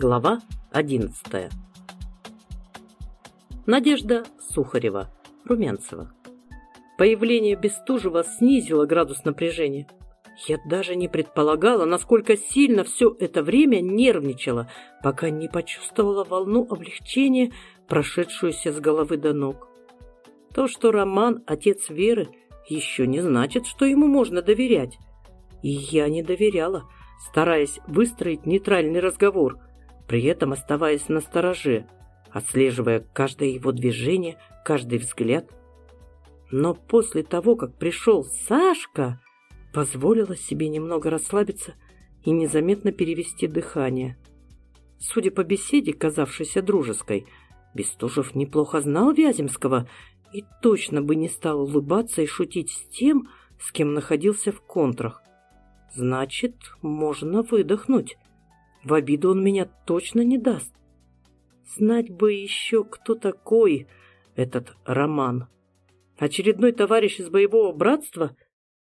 Глава 11. Надежда Сухарева, Румянцева. Появление Бестужева снизило градус напряжения. Я даже не предполагала, насколько сильно все это время нервничала, пока не почувствовала волну облегчения, прошедшуюся с головы до ног. То, что Роман – отец Веры, еще не значит, что ему можно доверять. И я не доверяла, стараясь выстроить нейтральный разговор – при этом оставаясь на стороже, отслеживая каждое его движение, каждый взгляд. Но после того, как пришел Сашка, позволила себе немного расслабиться и незаметно перевести дыхание. Судя по беседе, казавшейся дружеской, Бестужев неплохо знал Вяземского и точно бы не стал улыбаться и шутить с тем, с кем находился в контрах. Значит, можно выдохнуть. В обиду он меня точно не даст. Знать бы еще, кто такой этот Роман. Очередной товарищ из боевого братства?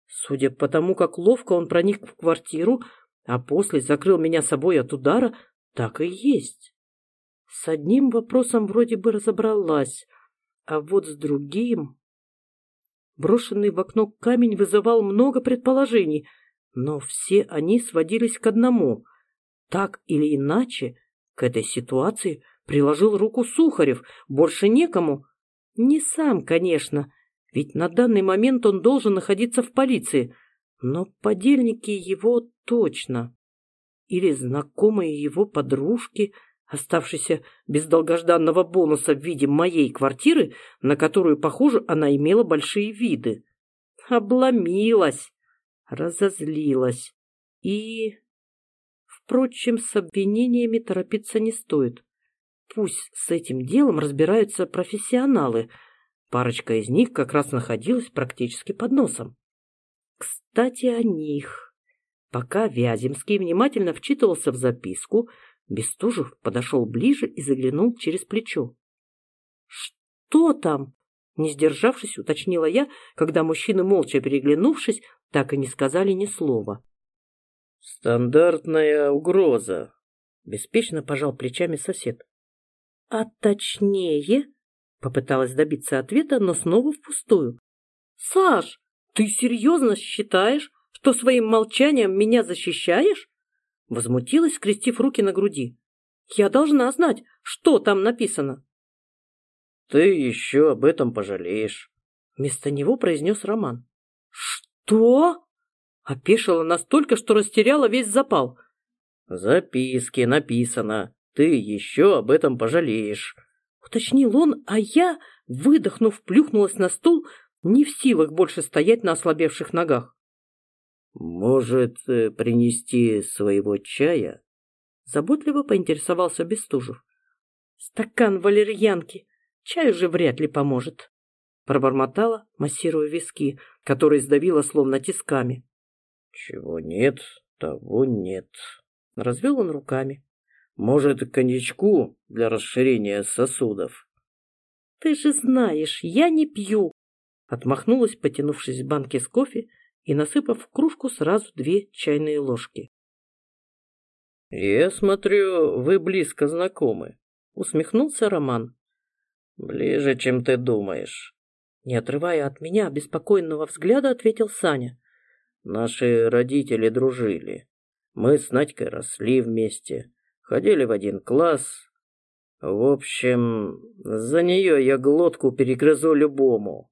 Судя по тому, как ловко он проник в квартиру, а после закрыл меня собой от удара, так и есть. С одним вопросом вроде бы разобралась, а вот с другим... Брошенный в окно камень вызывал много предположений, но все они сводились к одному — так или иначе, к этой ситуации приложил руку Сухарев, больше некому. Не сам, конечно, ведь на данный момент он должен находиться в полиции, но подельники его точно. Или знакомые его подружки, оставшиеся без долгожданного бонуса в виде моей квартиры, на которую, похоже, она имела большие виды. Обломилась, разозлилась и Впрочем, с обвинениями торопиться не стоит. Пусть с этим делом разбираются профессионалы. Парочка из них как раз находилась практически под носом. Кстати, о них. Пока Вяземский внимательно вчитывался в записку, Бестужев подошел ближе и заглянул через плечо. «Что там?» Не сдержавшись, уточнила я, когда мужчины, молча переглянувшись, так и не сказали ни слова. «Стандартная угроза», — беспечно пожал плечами сосед. «А точнее?» — попыталась добиться ответа, но снова впустую. «Саш, ты серьезно считаешь, что своим молчанием меня защищаешь?» Возмутилась, скрестив руки на груди. «Я должна знать, что там написано». «Ты еще об этом пожалеешь», — вместо него произнес Роман. «Что?» Опешила настолько, что растеряла весь запал. В записке написано «Ты еще об этом пожалеешь», — уточнил он, а я, выдохнув, плюхнулась на стул, не в силах больше стоять на ослабевших ногах. «Может, э, принести своего чая?» Заботливо поинтересовался Бестужев. «Стакан валерьянки. Чай уже вряд ли поможет», — пробормотала, массируя виски, которые сдавила словно тисками. Чего нет, того нет. Развел он руками. Может, коньячку для расширения сосудов? Ты же знаешь, я не пью. Отмахнулась, потянувшись в банке с кофе и насыпав в кружку сразу две чайные ложки. «Я смотрю, вы близко знакомы», — усмехнулся Роман. «Ближе, чем ты думаешь». Не отрывая от меня беспокойного взгляда, ответил Саня. Наши родители дружили. Мы с Надькой росли вместе, ходили в один класс. В общем, за нее я глотку перегрызу любому.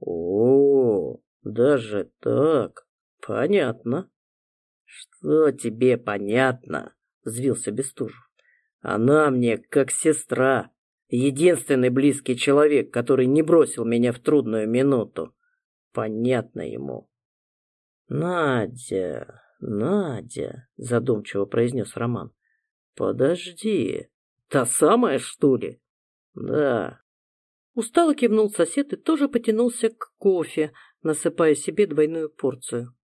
О, даже так? Понятно. Что тебе понятно? Взвился Бестужев. Она мне как сестра, единственный близкий человек, который не бросил меня в трудную минуту. Понятно ему. «Надя, Надя», — задумчиво произнес Роман. «Подожди, та самая, что ли?» «Да». Устало кивнул сосед и тоже потянулся к кофе, насыпая себе двойную порцию.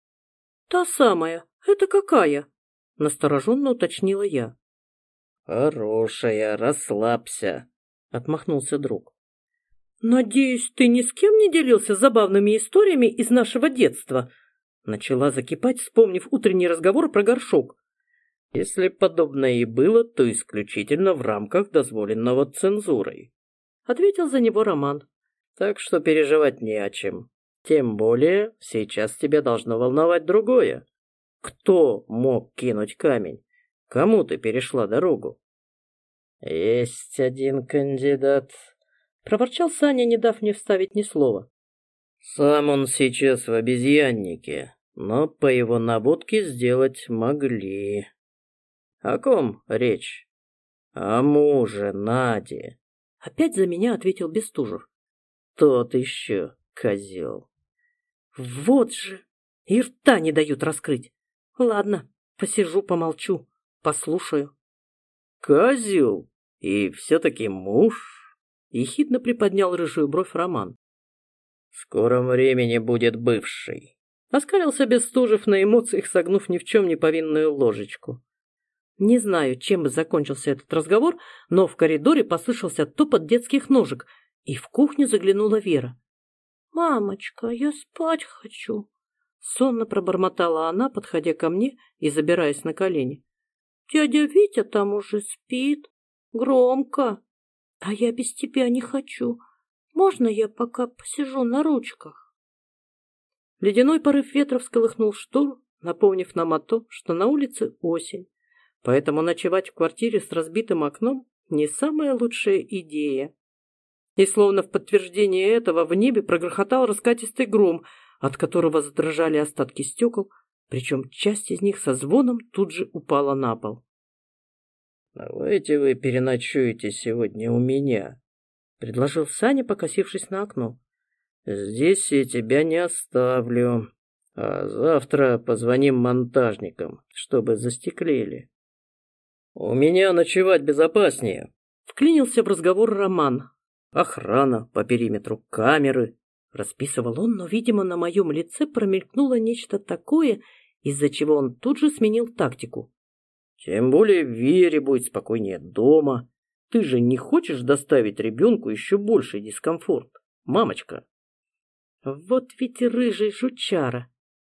«Та самая, это какая?» — настороженно уточнила я. «Хорошая, расслабься», — отмахнулся друг. «Надеюсь, ты ни с кем не делился забавными историями из нашего детства?» Начала закипать, вспомнив утренний разговор про горшок. Если подобное и было, то исключительно в рамках дозволенного цензурой. Ответил за него Роман. Так что переживать не о чем. Тем более, сейчас тебя должно волновать другое. Кто мог кинуть камень? Кому ты перешла дорогу? Есть один кандидат, проворчал Саня, не дав мне вставить ни слова. Сам он сейчас в обезьяннике, но по его наводке сделать могли. О ком речь? О муже Наде. Опять за меня ответил Бестужев. Тот еще козел. Вот же! И рта не дают раскрыть. Ладно, посижу, помолчу, послушаю. Козел? И все-таки муж? Ехидно приподнял рыжую бровь Роман. В скором времени будет бывший. Оскалился Бестужев на эмоциях, согнув ни в чем не повинную ложечку. Не знаю, чем бы закончился этот разговор, но в коридоре послышался топот детских ножек, и в кухню заглянула Вера. «Мамочка, я спать хочу», — сонно пробормотала она, подходя ко мне и забираясь на колени. «Дядя Витя там уже спит. Громко. А я без тебя не хочу. Можно я пока посижу на ручках? Ледяной порыв ветра всколыхнул штору, напомнив нам о том, что на улице осень, поэтому ночевать в квартире с разбитым окном не самая лучшая идея. И словно в подтверждение этого в небе прогрохотал раскатистый гром, от которого задрожали остатки стекол, причем часть из них со звоном тут же упала на пол. «Давайте вы переночуете сегодня у меня», — предложил Саня, покосившись на окно. «Здесь я тебя не оставлю. А завтра позвоним монтажникам, чтобы застеклили». «У меня ночевать безопаснее», — вклинился в разговор Роман. «Охрана по периметру камеры». Расписывал он, но, видимо, на моем лице промелькнуло нечто такое, из-за чего он тут же сменил тактику. «Тем более Вере будет спокойнее дома. Ты же не хочешь доставить ребенку еще больший дискомфорт, мамочка? Вот ведь рыжий жучара.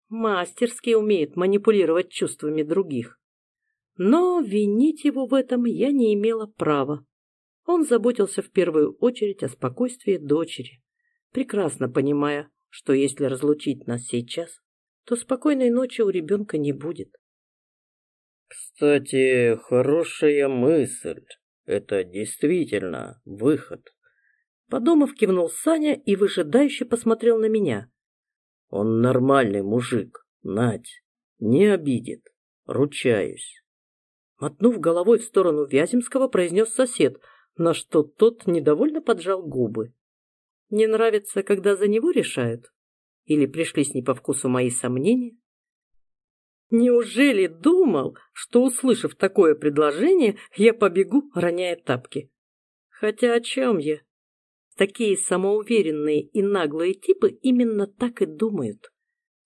Мастерски умеет манипулировать чувствами других. Но винить его в этом я не имела права. Он заботился в первую очередь о спокойствии дочери, прекрасно понимая, что если разлучить нас сейчас, то спокойной ночи у ребенка не будет. Кстати, хорошая мысль. Это действительно выход. Подумав, кивнул Саня и выжидающе посмотрел на меня. Он нормальный мужик, Надь, не обидит, ручаюсь. Мотнув головой в сторону Вяземского, произнес сосед, на что тот недовольно поджал губы. Не нравится, когда за него решают? Или пришлись не по вкусу мои сомнения? Неужели думал, что, услышав такое предложение, я побегу, роняя тапки? Хотя о чем я? Такие самоуверенные и наглые типы именно так и думают.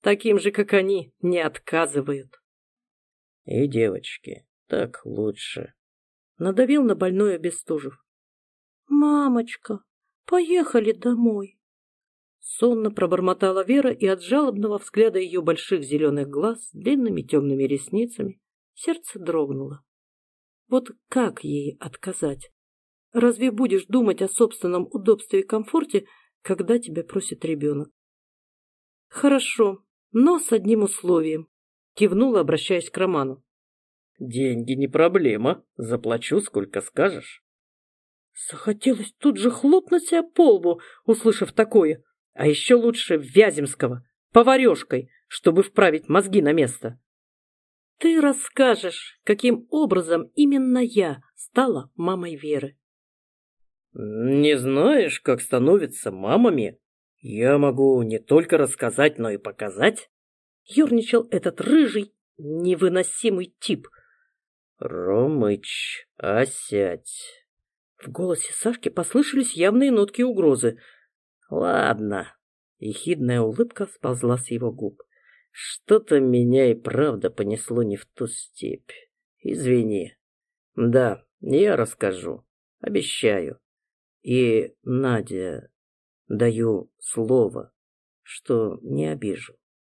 Таким же, как они, не отказывают. И девочки, так лучше. Надавил на больное Бестужев. Мамочка, поехали домой. Сонно пробормотала Вера, и от жалобного взгляда ее больших зеленых глаз с длинными темными ресницами сердце дрогнуло. Вот как ей отказать? Разве будешь думать о собственном удобстве и комфорте, когда тебя просит ребенок? Хорошо, но с одним условием. Кивнула, обращаясь к Роману. Деньги не проблема, заплачу, сколько скажешь. Захотелось тут же хлопнуть себя по лбу, услышав такое. А еще лучше Вяземского, поварешкой, чтобы вправить мозги на место. Ты расскажешь, каким образом именно я стала мамой Веры. Не знаешь, как становятся мамами? Я могу не только рассказать, но и показать. Ёрничал этот рыжий, невыносимый тип. Ромыч, осядь. В голосе Сашки послышались явные нотки угрозы. Ладно. Ехидная улыбка сползла с его губ. Что-то меня и правда понесло не в ту степь. Извини. Да, я расскажу. Обещаю. И, Надя, даю слово, что не обижу.